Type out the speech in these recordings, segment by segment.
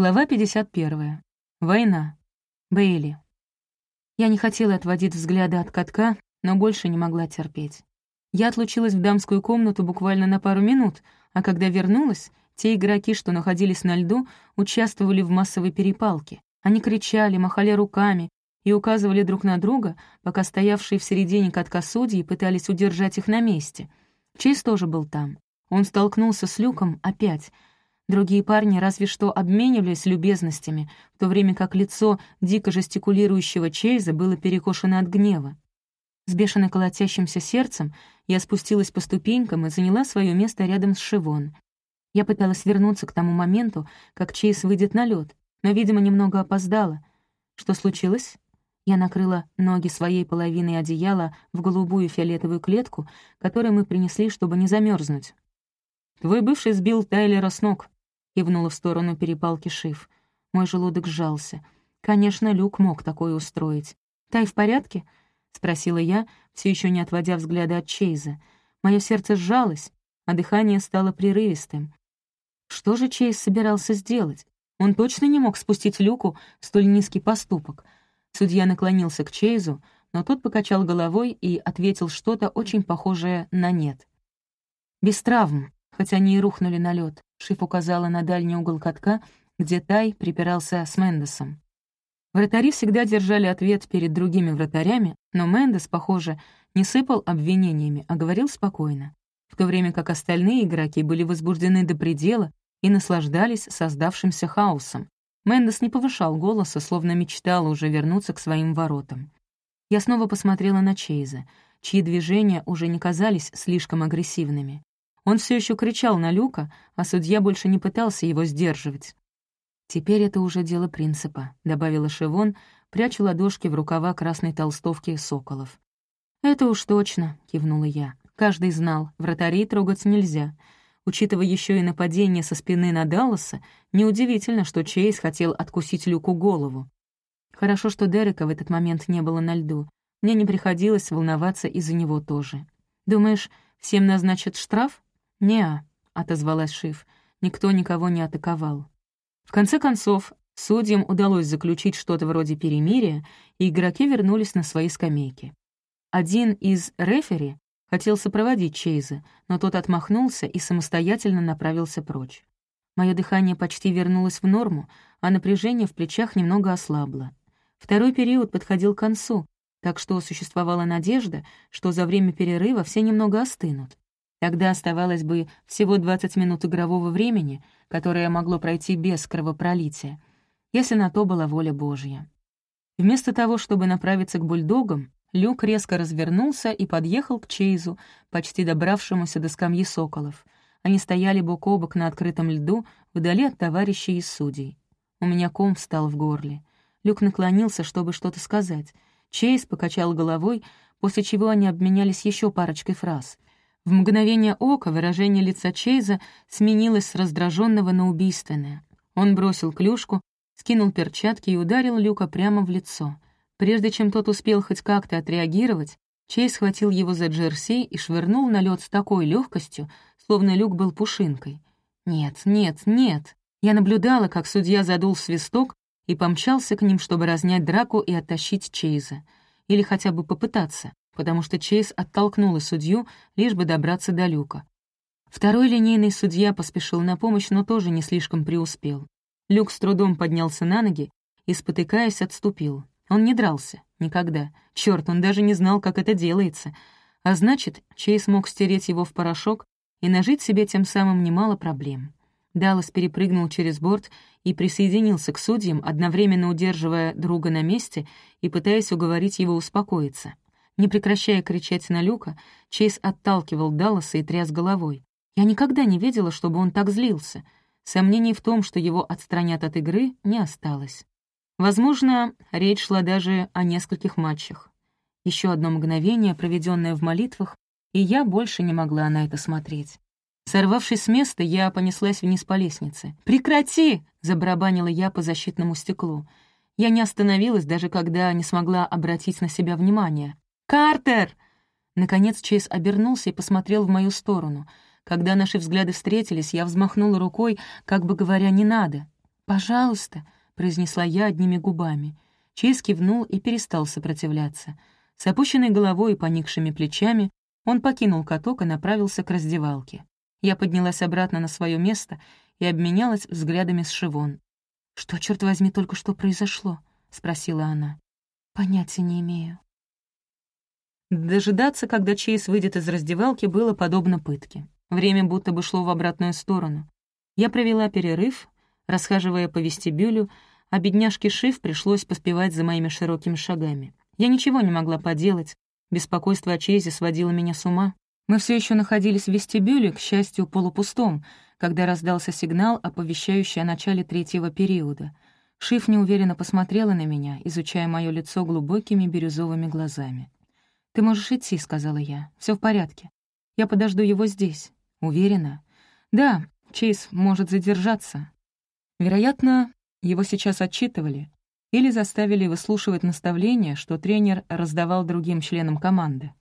Глава 51. Война. Бейли. Я не хотела отводить взгляда от катка, но больше не могла терпеть. Я отлучилась в дамскую комнату буквально на пару минут, а когда вернулась, те игроки, что находились на льду, участвовали в массовой перепалке. Они кричали, махали руками и указывали друг на друга, пока стоявшие в середине катка судьи пытались удержать их на месте. Чейз тоже был там. Он столкнулся с Люком опять — Другие парни разве что обменивались любезностями, в то время как лицо дико жестикулирующего Чейза было перекошено от гнева. С бешено колотящимся сердцем я спустилась по ступенькам и заняла свое место рядом с Шивон. Я пыталась вернуться к тому моменту, как Чейз выйдет на лед, но, видимо, немного опоздала. Что случилось? Я накрыла ноги своей половиной одеяла в голубую фиолетовую клетку, которую мы принесли, чтобы не замерзнуть. «Твой бывший сбил Тайлера с ног», — кивнула в сторону перепалки Шиф. Мой желудок сжался. Конечно, Люк мог такое устроить. «Тай в порядке?» — спросила я, все еще не отводя взгляда от Чейза. Мое сердце сжалось, а дыхание стало прерывистым. Что же Чейз собирался сделать? Он точно не мог спустить Люку столь низкий поступок. Судья наклонился к Чейзу, но тот покачал головой и ответил что-то очень похожее на «нет». «Без травм», хоть они и рухнули на лед. Шиф указала на дальний угол катка, где Тай припирался с Мендесом. Вратари всегда держали ответ перед другими вратарями, но Мендес, похоже, не сыпал обвинениями, а говорил спокойно, в то время как остальные игроки были возбуждены до предела и наслаждались создавшимся хаосом. Мендес не повышал голоса, словно мечтал уже вернуться к своим воротам. Я снова посмотрела на Чейза, чьи движения уже не казались слишком агрессивными. Он все еще кричал на Люка, а судья больше не пытался его сдерживать. «Теперь это уже дело принципа», — добавила Шивон, пряча ладошки в рукава красной толстовки соколов. «Это уж точно», — кивнула я. Каждый знал, вратарей трогать нельзя. Учитывая еще и нападение со спины на Далласа, неудивительно, что Чейз хотел откусить Люку голову. Хорошо, что Дерека в этот момент не было на льду. Мне не приходилось волноваться из-за него тоже. «Думаешь, всем назначат штраф?» «Не-а», отозвалась Шиф, — «никто никого не атаковал». В конце концов, судьям удалось заключить что-то вроде перемирия, и игроки вернулись на свои скамейки. Один из рефери хотел сопроводить Чейза, но тот отмахнулся и самостоятельно направился прочь. Мое дыхание почти вернулось в норму, а напряжение в плечах немного ослабло. Второй период подходил к концу, так что существовала надежда, что за время перерыва все немного остынут. Тогда оставалось бы всего 20 минут игрового времени, которое могло пройти без кровопролития, если на то была воля Божья. Вместо того, чтобы направиться к бульдогам, Люк резко развернулся и подъехал к Чейзу, почти добравшемуся до скамьи соколов. Они стояли бок о бок на открытом льду, вдали от товарищей и судей. У меня ком встал в горле. Люк наклонился, чтобы что-то сказать. Чейз покачал головой, после чего они обменялись еще парочкой фраз — в мгновение ока выражение лица Чейза сменилось с раздраженного на убийственное. Он бросил клюшку, скинул перчатки и ударил Люка прямо в лицо. Прежде чем тот успел хоть как-то отреагировать, Чейз схватил его за джерси и швырнул на лед с такой легкостью, словно Люк был пушинкой. «Нет, нет, нет!» Я наблюдала, как судья задул свисток и помчался к ним, чтобы разнять драку и оттащить Чейза. Или хотя бы попытаться потому что Чейз оттолкнула судью, лишь бы добраться до люка. Второй линейный судья поспешил на помощь, но тоже не слишком преуспел. Люк с трудом поднялся на ноги и, спотыкаясь, отступил. Он не дрался. Никогда. Черт, он даже не знал, как это делается. А значит, Чейз мог стереть его в порошок и нажить себе тем самым немало проблем. Даллас перепрыгнул через борт и присоединился к судьям, одновременно удерживая друга на месте и пытаясь уговорить его успокоиться. Не прекращая кричать на Люка, Чейз отталкивал Далласа и тряс головой. Я никогда не видела, чтобы он так злился. Сомнений в том, что его отстранят от игры, не осталось. Возможно, речь шла даже о нескольких матчах. Еще одно мгновение, проведенное в молитвах, и я больше не могла на это смотреть. Сорвавшись с места, я понеслась вниз по лестнице. «Прекрати!» — забарабанила я по защитному стеклу. Я не остановилась, даже когда не смогла обратить на себя внимание. «Картер!» Наконец Чейз обернулся и посмотрел в мою сторону. Когда наши взгляды встретились, я взмахнула рукой, как бы говоря, «не надо». «Пожалуйста», — произнесла я одними губами. Чейз кивнул и перестал сопротивляться. С опущенной головой и поникшими плечами он покинул каток и направился к раздевалке. Я поднялась обратно на свое место и обменялась взглядами с Шивон. «Что, черт возьми, только что произошло?» — спросила она. «Понятия не имею». Дожидаться, когда Чейз выйдет из раздевалки, было подобно пытке. Время будто бы шло в обратную сторону. Я провела перерыв, расхаживая по вестибюлю, а бедняжке Шиф пришлось поспевать за моими широкими шагами. Я ничего не могла поделать, беспокойство о Чейзе сводило меня с ума. Мы все еще находились в вестибюле, к счастью, полупустом, когда раздался сигнал, оповещающий о начале третьего периода. Шиф неуверенно посмотрела на меня, изучая мое лицо глубокими бирюзовыми глазами. «Ты можешь идти», — сказала я. Все в порядке. Я подожду его здесь». «Уверена?» «Да, Чейз может задержаться. Вероятно, его сейчас отчитывали или заставили выслушивать наставления, что тренер раздавал другим членам команды.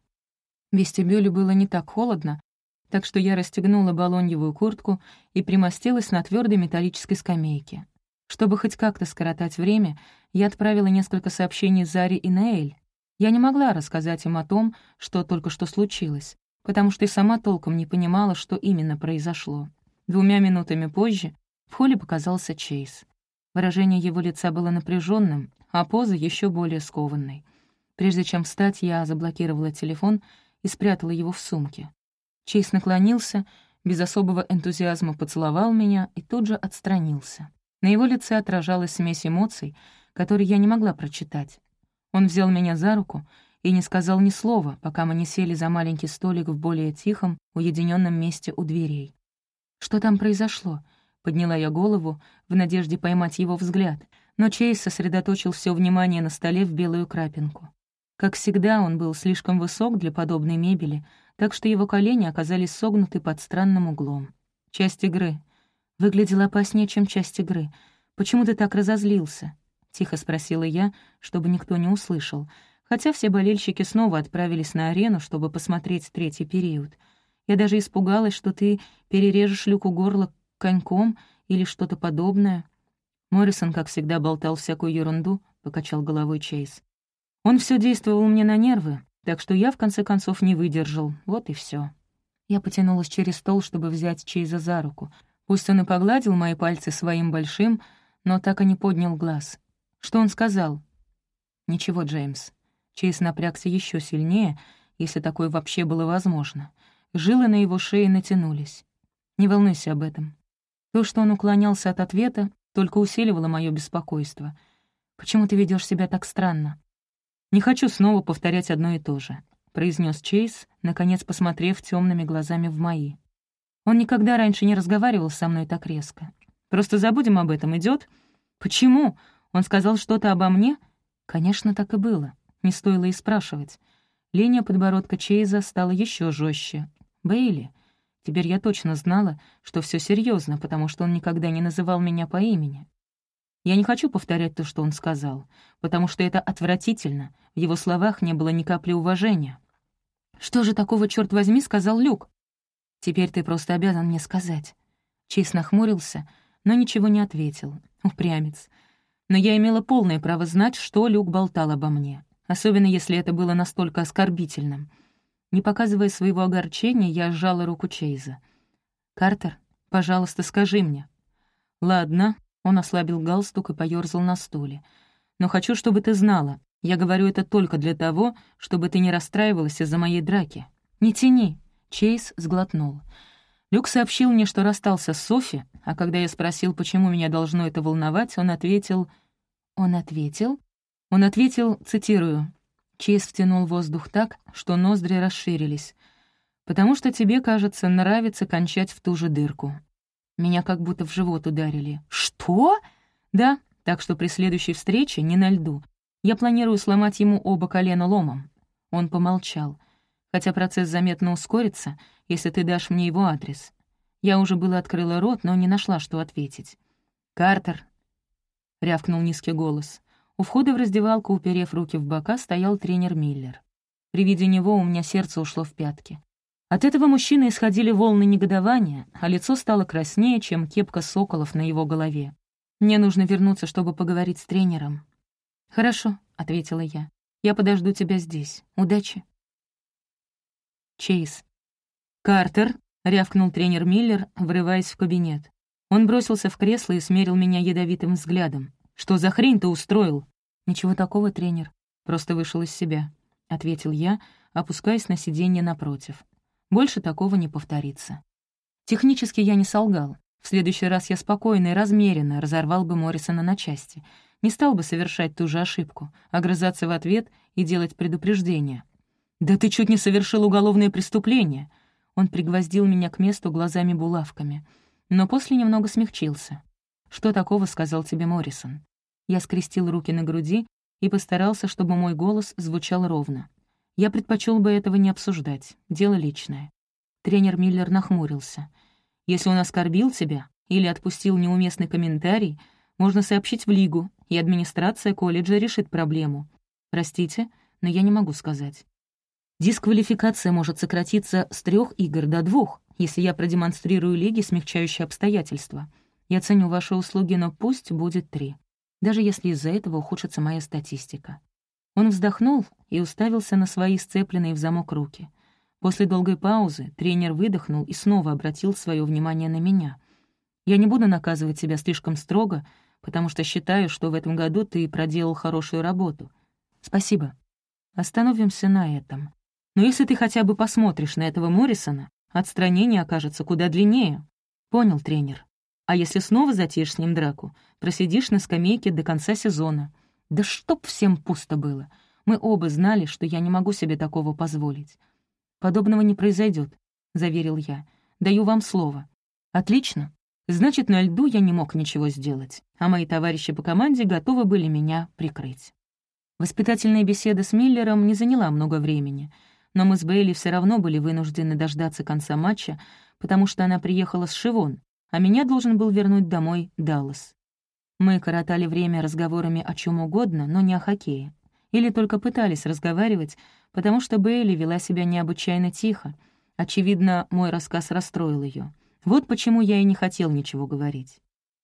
В вестибюле было не так холодно, так что я расстегнула балоньевую куртку и примостилась на твердой металлической скамейке. Чтобы хоть как-то скоротать время, я отправила несколько сообщений Заре и Наэль. Я не могла рассказать им о том, что только что случилось, потому что и сама толком не понимала, что именно произошло. Двумя минутами позже в холле показался Чейз. Выражение его лица было напряженным, а поза еще более скованной. Прежде чем встать, я заблокировала телефон и спрятала его в сумке. Чейз наклонился, без особого энтузиазма поцеловал меня и тут же отстранился. На его лице отражалась смесь эмоций, которые я не могла прочитать. Он взял меня за руку и не сказал ни слова, пока мы не сели за маленький столик в более тихом, уединенном месте у дверей. «Что там произошло?» — подняла я голову в надежде поймать его взгляд, но Чейз сосредоточил все внимание на столе в белую крапинку. Как всегда, он был слишком высок для подобной мебели, так что его колени оказались согнуты под странным углом. Часть игры. Выглядела опаснее, чем часть игры. «Почему ты так разозлился?» — тихо спросила я, чтобы никто не услышал, хотя все болельщики снова отправились на арену, чтобы посмотреть третий период. Я даже испугалась, что ты перережешь люку горла коньком или что-то подобное. Моррисон, как всегда, болтал всякую ерунду, — покачал головой Чейз. Он все действовал мне на нервы, так что я, в конце концов, не выдержал. Вот и все. Я потянулась через стол, чтобы взять Чейза за руку. Пусть он и погладил мои пальцы своим большим, но так и не поднял глаз. Что он сказал? «Ничего, Джеймс. Чейз напрягся еще сильнее, если такое вообще было возможно. Жилы на его шее натянулись. «Не волнуйся об этом». То, что он уклонялся от ответа, только усиливало мое беспокойство. «Почему ты ведешь себя так странно?» «Не хочу снова повторять одно и то же», — произнес Чейз, наконец посмотрев темными глазами в мои. Он никогда раньше не разговаривал со мной так резко. «Просто забудем об этом, идет? «Почему? Он сказал что-то обо мне?» «Конечно, так и было. Не стоило и спрашивать. Линия подбородка Чейза стала еще жестче. «Бейли». Теперь я точно знала, что все серьезно, потому что он никогда не называл меня по имени. Я не хочу повторять то, что он сказал, потому что это отвратительно. В его словах не было ни капли уважения. «Что же такого, черт возьми, сказал Люк?» «Теперь ты просто обязан мне сказать». Чейз нахмурился, но ничего не ответил. Упрямец. Но я имела полное право знать, что Люк болтал обо мне особенно если это было настолько оскорбительным. Не показывая своего огорчения, я сжала руку Чейза. «Картер, пожалуйста, скажи мне». «Ладно», — он ослабил галстук и поёрзал на стуле. «Но хочу, чтобы ты знала. Я говорю это только для того, чтобы ты не расстраивалась из-за моей драки. Не тяни». Чейз сглотнул. Люк сообщил мне, что расстался с Софи, а когда я спросил, почему меня должно это волновать, он ответил... Он ответил? Он ответил, цитирую, Чейз втянул воздух так, что ноздри расширились. «Потому что тебе, кажется, нравится кончать в ту же дырку». Меня как будто в живот ударили. «Что?» «Да, так что при следующей встрече не на льду. Я планирую сломать ему оба колена ломом». Он помолчал. «Хотя процесс заметно ускорится, если ты дашь мне его адрес». Я уже было открыла рот, но не нашла, что ответить. «Картер», — рявкнул низкий голос, у входа в раздевалку, уперев руки в бока, стоял тренер Миллер. При виде него у меня сердце ушло в пятки. От этого мужчины исходили волны негодования, а лицо стало краснее, чем кепка соколов на его голове. Мне нужно вернуться, чтобы поговорить с тренером». «Хорошо», — ответила я. «Я подожду тебя здесь. Удачи». Чейз. «Картер», — рявкнул тренер Миллер, врываясь в кабинет. Он бросился в кресло и смерил меня ядовитым взглядом. «Что за хрень ты устроил?» «Ничего такого, тренер. Просто вышел из себя», — ответил я, опускаясь на сиденье напротив. «Больше такого не повторится». Технически я не солгал. В следующий раз я спокойно и размеренно разорвал бы Моррисона на части. Не стал бы совершать ту же ошибку, огрызаться в ответ и делать предупреждение. «Да ты чуть не совершил уголовное преступление!» Он пригвоздил меня к месту глазами-булавками, но после немного смягчился. «Что такого?» — сказал тебе Моррисон. Я скрестил руки на груди и постарался, чтобы мой голос звучал ровно. Я предпочел бы этого не обсуждать, дело личное. Тренер Миллер нахмурился. «Если он оскорбил тебя или отпустил неуместный комментарий, можно сообщить в Лигу, и администрация колледжа решит проблему. Простите, но я не могу сказать. Дисквалификация может сократиться с трех игр до двух, если я продемонстрирую Лиге смягчающие обстоятельства. Я ценю ваши услуги, но пусть будет три даже если из-за этого ухудшится моя статистика. Он вздохнул и уставился на свои сцепленные в замок руки. После долгой паузы тренер выдохнул и снова обратил свое внимание на меня. «Я не буду наказывать тебя слишком строго, потому что считаю, что в этом году ты проделал хорошую работу. Спасибо. Остановимся на этом. Но если ты хотя бы посмотришь на этого Моррисона, отстранение окажется куда длиннее. Понял, тренер. А если снова затеешь с ним драку, просидишь на скамейке до конца сезона. Да чтоб всем пусто было. Мы оба знали, что я не могу себе такого позволить. Подобного не произойдет, заверил я. Даю вам слово. Отлично. Значит, на льду я не мог ничего сделать, а мои товарищи по команде готовы были меня прикрыть. Воспитательная беседа с Миллером не заняла много времени, но мы с Бейли все равно были вынуждены дождаться конца матча, потому что она приехала с Шивон, а меня должен был вернуть домой Даллас. Мы коротали время разговорами о чем угодно, но не о хоккее. Или только пытались разговаривать, потому что Бейли вела себя необычайно тихо. Очевидно, мой рассказ расстроил ее. Вот почему я и не хотел ничего говорить.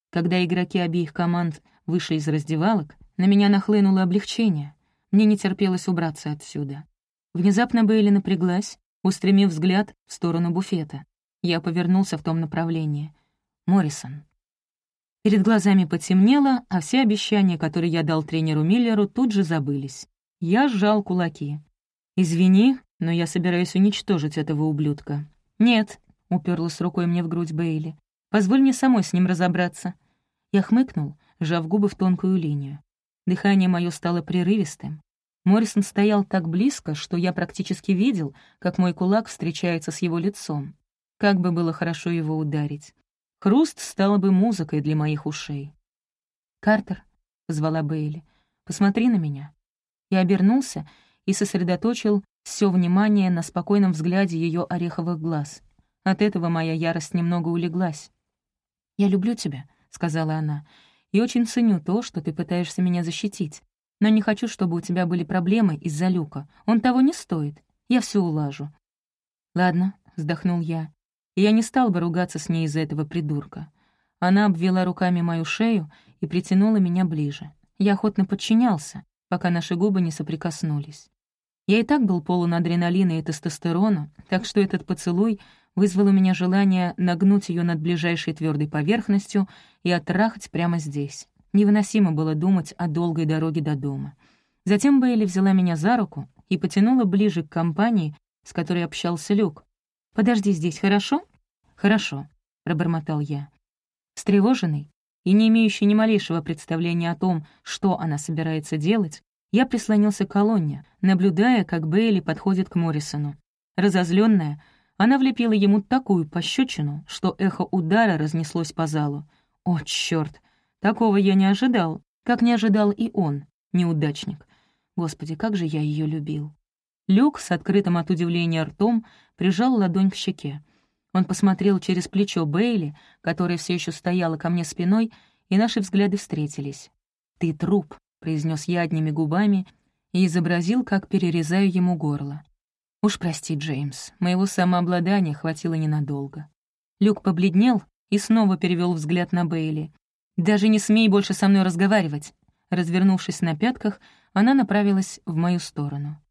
Когда игроки обеих команд вышли из раздевалок, на меня нахлынуло облегчение. Мне не терпелось убраться отсюда. Внезапно Бейли напряглась, устремив взгляд в сторону буфета. Я повернулся в том направлении — Моррисон. Перед глазами потемнело, а все обещания, которые я дал тренеру Миллеру, тут же забылись. Я сжал кулаки. «Извини, но я собираюсь уничтожить этого ублюдка». «Нет», — уперлась рукой мне в грудь Бейли. «Позволь мне самой с ним разобраться». Я хмыкнул, сжав губы в тонкую линию. Дыхание мое стало прерывистым. Моррисон стоял так близко, что я практически видел, как мой кулак встречается с его лицом. Как бы было хорошо его ударить. Хруст стал бы музыкой для моих ушей. «Картер», — позвала Бейли, — «посмотри на меня». Я обернулся и сосредоточил все внимание на спокойном взгляде ее ореховых глаз. От этого моя ярость немного улеглась. «Я люблю тебя», — сказала она, — «и очень ценю то, что ты пытаешься меня защитить. Но не хочу, чтобы у тебя были проблемы из-за Люка. Он того не стоит. Я все улажу». «Ладно», — вздохнул я, я не стал бы ругаться с ней из-за этого придурка. Она обвела руками мою шею и притянула меня ближе. Я охотно подчинялся, пока наши губы не соприкоснулись. Я и так был полон адреналина и тестостерона, так что этот поцелуй вызвал у меня желание нагнуть ее над ближайшей твердой поверхностью и оттрахать прямо здесь. Невыносимо было думать о долгой дороге до дома. Затем Бейли взяла меня за руку и потянула ближе к компании, с которой общался Люк, «Подожди здесь, хорошо?» «Хорошо», — пробормотал я. Встревоженный и не имеющий ни малейшего представления о том, что она собирается делать, я прислонился к колонне, наблюдая, как Бейли подходит к Моррисону. Разозленная, она влепила ему такую пощечину, что эхо удара разнеслось по залу. О, черт! Такого я не ожидал, как не ожидал и он, неудачник. Господи, как же я ее любил. Люк с открытым от удивления ртом прижал ладонь к щеке. Он посмотрел через плечо Бейли, которая все еще стояла ко мне спиной, и наши взгляды встретились. «Ты труп», — произнес я одними губами и изобразил, как перерезаю ему горло. «Уж прости, Джеймс, моего самообладания хватило ненадолго». Люк побледнел и снова перевел взгляд на Бейли. «Даже не смей больше со мной разговаривать!» Развернувшись на пятках, она направилась в мою сторону.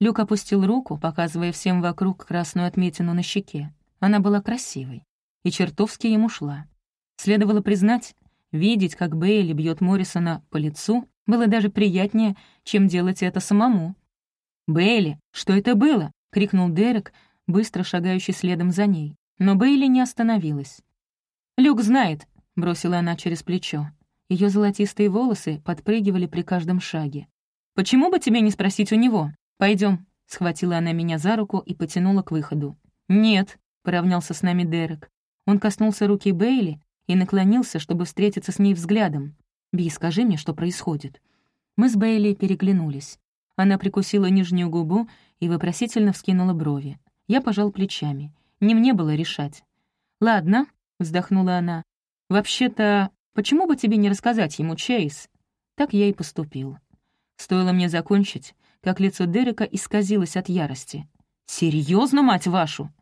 Люк опустил руку, показывая всем вокруг красную отметину на щеке. Она была красивой и чертовски ему шла. Следовало признать, видеть, как Бейли бьет Моррисона по лицу, было даже приятнее, чем делать это самому. «Бейли, что это было?» — крикнул Дерек, быстро шагающий следом за ней. Но Бейли не остановилась. «Люк знает», — бросила она через плечо. Ее золотистые волосы подпрыгивали при каждом шаге. «Почему бы тебе не спросить у него? Пойдем. схватила она меня за руку и потянула к выходу. «Нет», — поравнялся с нами Дерек. Он коснулся руки Бейли и наклонился, чтобы встретиться с ней взглядом. «Би, скажи мне, что происходит». Мы с Бейли переглянулись. Она прикусила нижнюю губу и вопросительно вскинула брови. Я пожал плечами. Не мне было решать. «Ладно», — вздохнула она. «Вообще-то, почему бы тебе не рассказать ему, Чейз?» Так я и поступил. Стоило мне закончить, как лицо Дерека исказилось от ярости. «Серьезно, мать вашу?»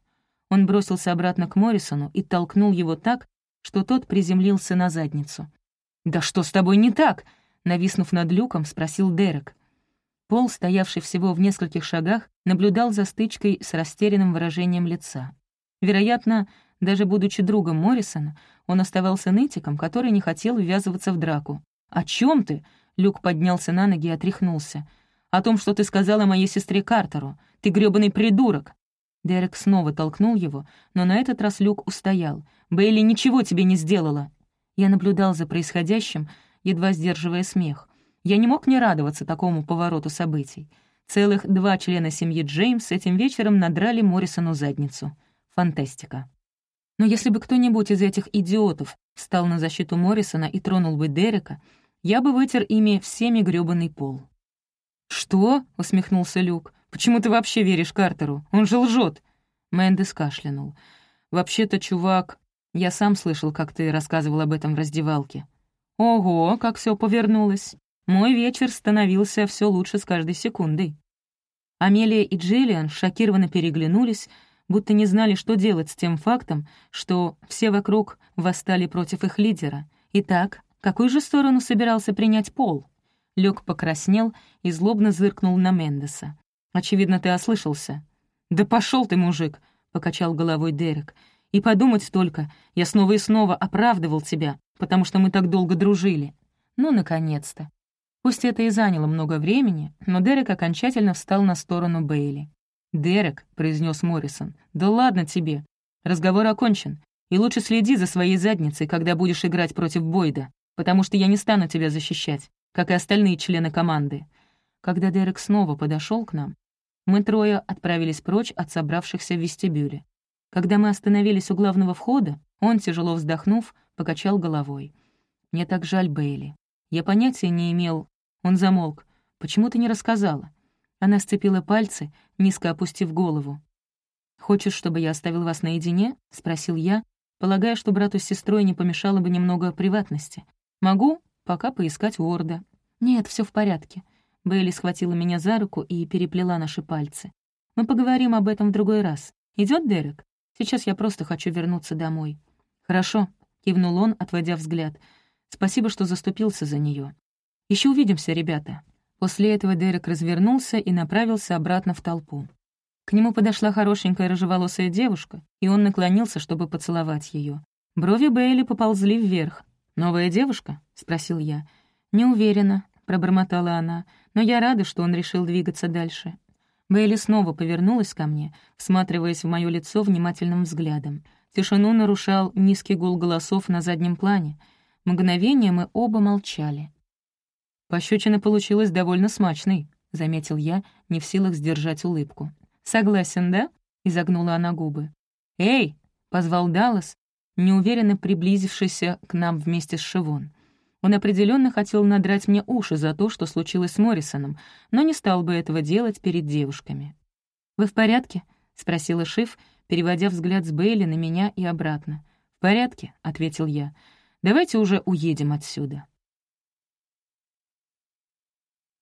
Он бросился обратно к Моррисону и толкнул его так, что тот приземлился на задницу. «Да что с тобой не так?» — нависнув над люком, спросил Дерек. Пол, стоявший всего в нескольких шагах, наблюдал за стычкой с растерянным выражением лица. Вероятно, даже будучи другом Моррисона, он оставался нытиком, который не хотел ввязываться в драку. «О чем ты?» — Люк поднялся на ноги и отряхнулся. «О том, что ты сказала моей сестре Картеру. Ты грёбаный придурок. Дерек снова толкнул его, но на этот раз Люк устоял. «Бейли ничего тебе не сделала!» Я наблюдал за происходящим, едва сдерживая смех. Я не мог не радоваться такому повороту событий. Целых два члена семьи Джеймс этим вечером надрали Моррисону задницу. Фантастика. Но если бы кто-нибудь из этих идиотов встал на защиту Моррисона и тронул бы Дерека, я бы вытер ими всеми грёбаный пол. «Что?» — усмехнулся Люк. Почему ты вообще веришь Картеру? Он же лжет. Мэндес кашлянул. «Вообще-то, чувак, я сам слышал, как ты рассказывал об этом в раздевалке». «Ого, как все повернулось! Мой вечер становился все лучше с каждой секундой». Амелия и Джиллиан шокированно переглянулись, будто не знали, что делать с тем фактом, что все вокруг восстали против их лидера. Итак, какую же сторону собирался принять Пол? Люк покраснел и злобно зыркнул на Мендеса. Очевидно, ты ослышался». «Да пошел ты, мужик!» — покачал головой Дерек. «И подумать только, я снова и снова оправдывал тебя, потому что мы так долго дружили. Ну, наконец-то!» Пусть это и заняло много времени, но Дерек окончательно встал на сторону Бейли. «Дерек», — произнес Моррисон, — «да ладно тебе. Разговор окончен, и лучше следи за своей задницей, когда будешь играть против Бойда, потому что я не стану тебя защищать, как и остальные члены команды». Когда Дерек снова подошел к нам, мы трое отправились прочь от собравшихся в вестибюле. Когда мы остановились у главного входа, он, тяжело вздохнув, покачал головой. «Мне так жаль Бейли. Я понятия не имел...» Он замолк. «Почему ты не рассказала?» Она сцепила пальцы, низко опустив голову. «Хочешь, чтобы я оставил вас наедине?» — спросил я, полагая, что брату с сестрой не помешало бы немного приватности. «Могу пока поискать Уорда». «Нет, все в порядке. Бейли схватила меня за руку и переплела наши пальцы. «Мы поговорим об этом в другой раз. Идет Дерек? Сейчас я просто хочу вернуться домой». «Хорошо», — кивнул он, отводя взгляд. «Спасибо, что заступился за нее. Еще увидимся, ребята». После этого Дерек развернулся и направился обратно в толпу. К нему подошла хорошенькая рыжеволосая девушка, и он наклонился, чтобы поцеловать ее. Брови Бейли поползли вверх. «Новая девушка?» — спросил я. «Не уверена», — пробормотала она, «но я рада, что он решил двигаться дальше». Бейли снова повернулась ко мне, всматриваясь в мое лицо внимательным взглядом. Тишину нарушал низкий гул голосов на заднем плане. Мгновение мы оба молчали. «Пощечина получилась довольно смачной», — заметил я, не в силах сдержать улыбку. «Согласен, да?» — изогнула она губы. «Эй!» — позвал Даллас, неуверенно приблизившийся к нам вместе с Шивон. Он определенно хотел надрать мне уши за то, что случилось с Моррисоном, но не стал бы этого делать перед девушками. «Вы в порядке?» — спросила Шиф, переводя взгляд с Бейли на меня и обратно. «В порядке», — ответил я. «Давайте уже уедем отсюда».